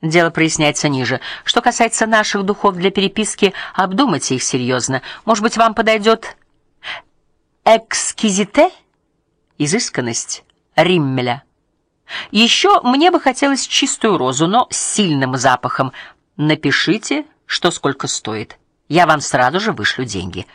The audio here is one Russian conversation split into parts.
Дело проясняется ниже. Что касается наших духов для переписки, обдумайте их серьезно. Может быть, вам подойдет экскизите, изысканность Риммеля. Еще мне бы хотелось чистую розу, но с сильным запахом. Напишите, что сколько стоит. Я вам сразу же вышлю деньги.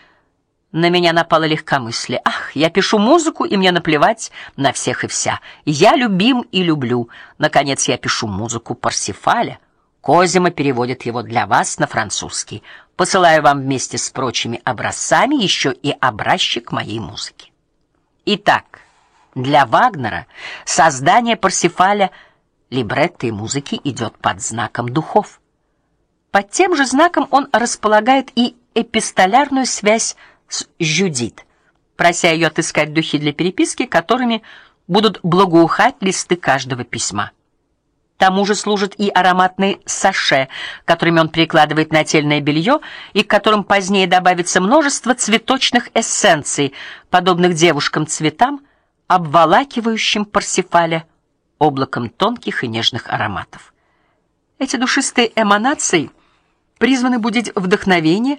На меня напало легкомыслие. Ах, я пишу музыку, и мне наплевать на всех и вся. Я любим и люблю. Наконец я пишу музыку Парсифаля. Козима переводит его для вас на французский. Посылаю вам вместе с прочими образцами еще и образчик моей музыки. Итак, для Вагнера создание Парсифаля либретто и музыки идет под знаком духов. Под тем же знаком он располагает и эпистолярную связь с Жюдит, прося ее отыскать духи для переписки, которыми будут благоухать листы каждого письма. Тому же служит и ароматный саше, которыми он прикладывает нательное белье и к которым позднее добавится множество цветочных эссенций, подобных девушкам цветам, обволакивающим Парсифаля облаком тонких и нежных ароматов. Эти душистые эманации призваны будить вдохновение,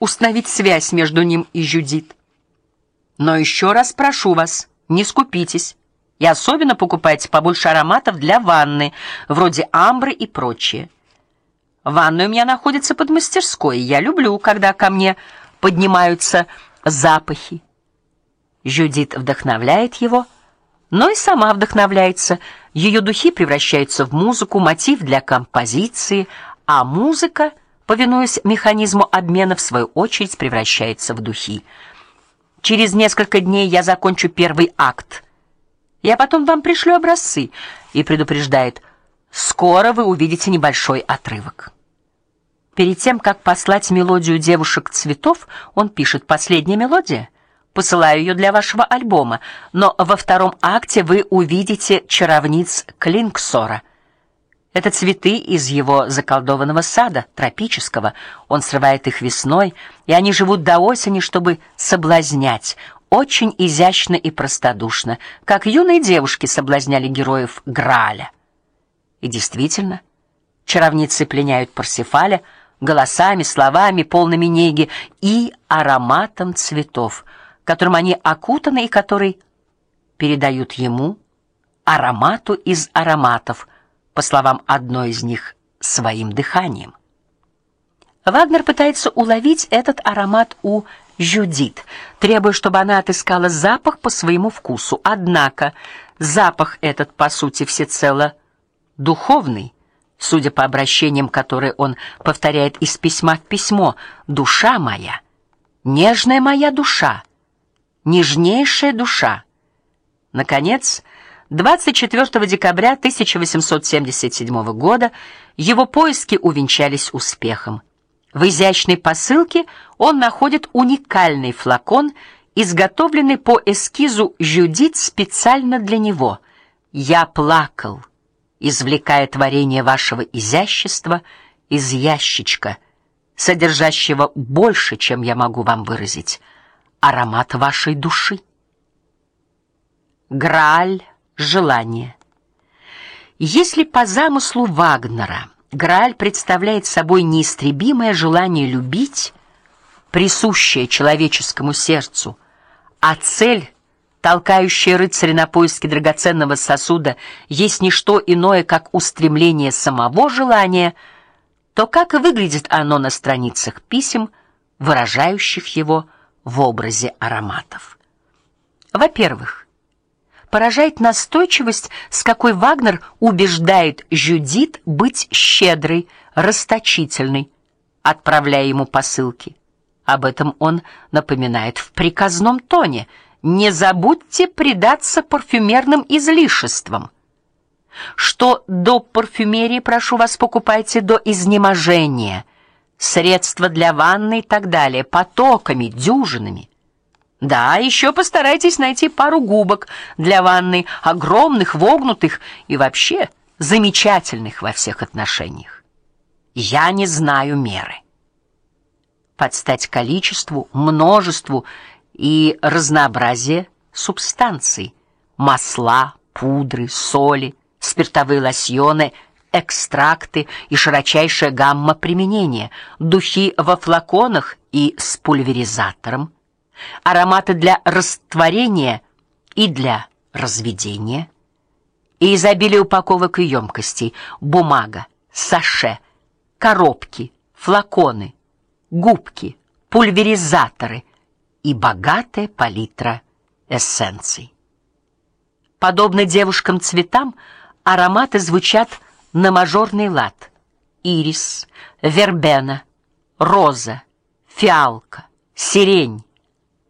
установить связь между ним и Жюдит. Но еще раз прошу вас, не скупитесь. И особенно покупайте побольше ароматов для ванны, вроде амбры и прочее. Ванная у меня находится под мастерской, и я люблю, когда ко мне поднимаются запахи. Жюдит вдохновляет его, но и сама вдохновляется. Ее духи превращаются в музыку, мотив для композиции, а музыка повинуясь механизму обмена, в свою очередь превращается в духи. Через несколько дней я закончу первый акт. Я потом вам пришлю образцы и предупреждает: скоро вы увидите небольшой отрывок. Перед тем как послать мелодию девушек цветов, он пишет: "Последняя мелодия. Посылаю ее для вашего альбома, но во втором акте вы увидите чаровниц Клинксора". Это цветы из его заколдованного сада, тропического. Он срывает их весной, и они живут до осени, чтобы соблазнять, очень изящно и простодушно, как юные девушки соблазняли героев Грааля. И действительно, чаровницы пленяют Парсифаля голосами, словами, полными неги и ароматом цветов, которым они окутаны и который передают ему аромату из ароматов по словам одной из них, своим дыханием. Вагнер пытается уловить этот аромат у Жюдит, требуя, чтобы она отыскала запах по своему вкусу. Однако запах этот по сути всецело духовный, судя по обращениям, которые он повторяет из письма в письмо: "Душа моя, нежная моя душа, нежнейшая душа". Наконец, 24 декабря 1877 года его поиски увенчались успехом. В изящной посылке он находит уникальный флакон, изготовленный по эскизу Жюдит специально для него. Я плакал, извлекая творение вашего изящества из ящичка, содержащего больше, чем я могу вам выразить, аромат вашей души. Грааль желание. Если по замыслу Вагнера Грааль представляет собой неистребимое желание любить, присущее человеческому сердцу, а цель, толкающая рыцаря на поиски драгоценного сосуда, есть не что иное, как устремление самого желания, то как выглядит оно на страницах писем, выражающих его в образе ароматов. Во-первых, поражает настойчивость, с какой Вагнер убеждает Жюдит быть щедрой, расточительной, отправляя ему посылки. Об этом он напоминает в приказном тоне: "Не забудьте предаться парфюмерным излишествам. Что до парфюмерии, прошу вас, покупайте до изнеможения. Средства для ванны и так далее, потоками, дюжинами. Да, еще постарайтесь найти пару губок для ванны, огромных, вогнутых и вообще замечательных во всех отношениях. Я не знаю меры. Под стать количеству, множеству и разнообразие субстанций: масла, пудры, соли, спиртовые лосьоны, экстракты и широчайшая гамма применения, духи во флаконах и с пульверизатором, ароматы для растворения и для разведения, и изобилие упаковок и емкостей, бумага, саше, коробки, флаконы, губки, пульверизаторы и богатая палитра эссенций. Подобно девушкам-цветам, ароматы звучат на мажорный лад: ирис, вербена, роза, фиалка, сирень,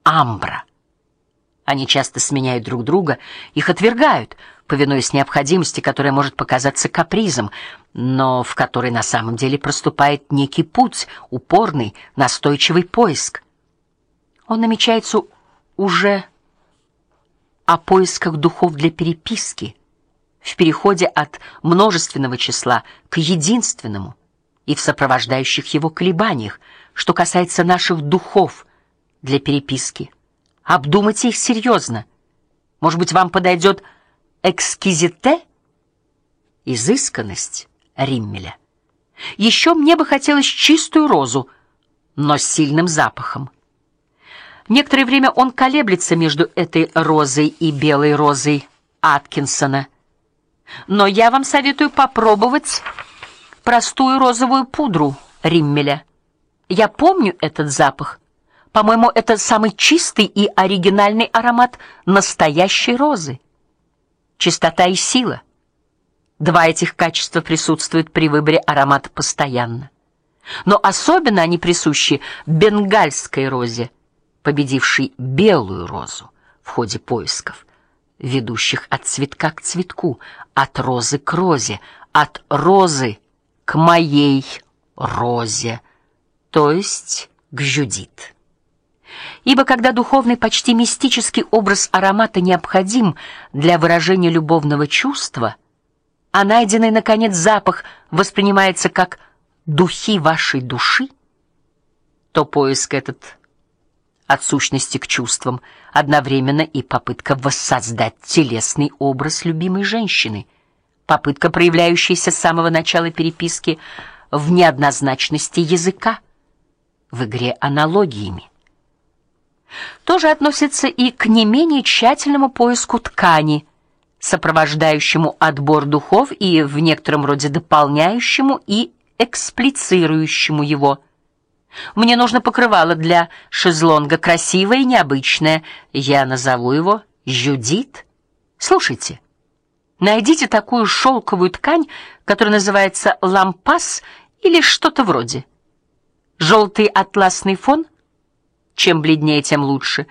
амбра. Они часто сменяют друг друга, их отвергают, повинуясь необходимости, которая может показаться капризом, но в которой на самом деле проступает некий путь, упорный, настойчивый поиск. Он намечается уже о поисках духов для переписки в переходе от множественного числа к единственному и в сопровождающих его колебаниях, что касается наших духов для переписки. Обдумайте их серьезно. Может быть, вам подойдет экскизите, изысканность Риммеля. Еще мне бы хотелось чистую розу, но с сильным запахом. Некоторое время он колеблется между этой розой и белой розой Аткинсона. Но я вам советую попробовать простую розовую пудру Риммеля. Я помню этот запах. По-моему, это самый чистый и оригинальный аромат настоящей розы. Чистота и сила. Два этих качества присутствуют при выборе аромата постоянно. Но особенно они присущи бенгальской розе, победившей белую розу в ходе поисков ведущих от цветка к цветку, от розы к розе, от розы к моей розе, то есть к Жюдит. Ибо когда духовный, почти мистический образ аромата необходим для выражения любовного чувства, а найденный наконец запах воспринимается как духи вашей души, то поиск этот от сущности к чувствам, одновременно и попытка воссоздать телесный образ любимой женщины, попытка, проявляющаяся с самого начала переписки в неоднозначности языка, в игре аналогиями. То же относится и к не менее тщательному поиску ткани, сопровождающему отбор духов и в некотором роде дополняющему и эксплицирующему его. Мне нужно покрывало для шезлонга красивое и необычное. Я назову его Жюдит. Слушайте. Найдите такую шелковую ткань, которая называется лампас или что-то вроде. Желтый атласный фон, чем бледнее, тем лучше,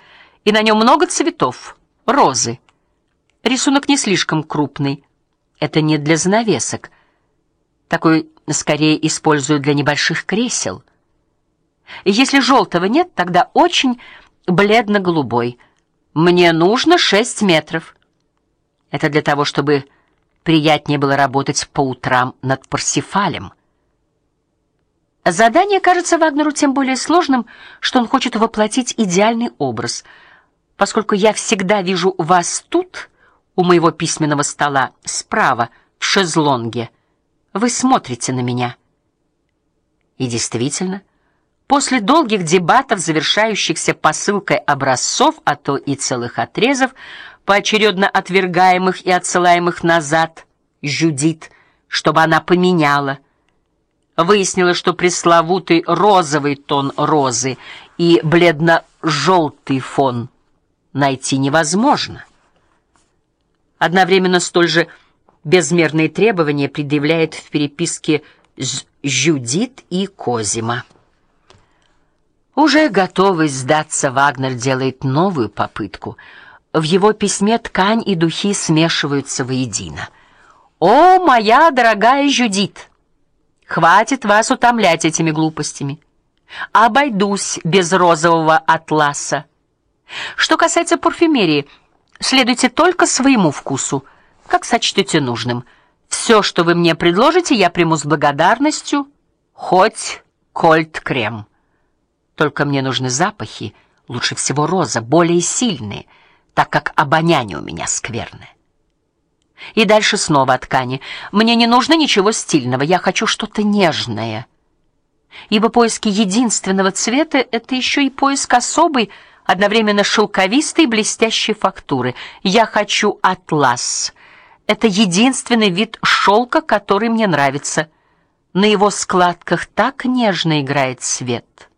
и на нем много цветов, розы. Рисунок не слишком крупный. Это не для занавесок. Такой скорее используют для небольших кресел. Если желтого нет, тогда очень бледно-голубой. Мне нужно шесть метров. Это для того, чтобы приятнее было работать по утрам над Парсифалем. Задание кажется Вагнеру тем более сложным, что он хочет воплотить идеальный образ. Поскольку я всегда вижу вас тут, у моего письменного стола, справа, в шезлонге, вы смотрите на меня. И действительно, После долгих дебатов, завершающихся посылкой образцов, а то и целых отрезов, поочередно отвергаемых и отсылаемых назад, Жюдит, чтобы она поменяла, выяснила, что пресловутый розовый тон розы и бледно желтый фон найти невозможно. Одновременно столь же безмерные требования предъявляет в переписке с Жюдит и Козима. Уже готовый сдаться, Вагнер делает новую попытку. В его письме ткань и духи смешиваются воедино. О, моя дорогая Жюдит, хватит вас утомлять этими глупостями. Обойдусь без розового атласа. Что касается парфюмерии, следуйте только своему вкусу, как сочтете нужным. Все, что вы мне предложите, я приму с благодарностью, хоть кольт-крем. Только мне нужны запахи, лучше всего роза, более сильные, так как обоняние у меня скверное. И дальше снова о ткани. Мне не нужно ничего стильного, я хочу что-то нежное. Ибо поиски единственного цвета это еще и поиск особой, одновременно шелковистой блестящей фактуры. Я хочу атлас. Это единственный вид шелка, который мне нравится. На его складках так нежно играет свет.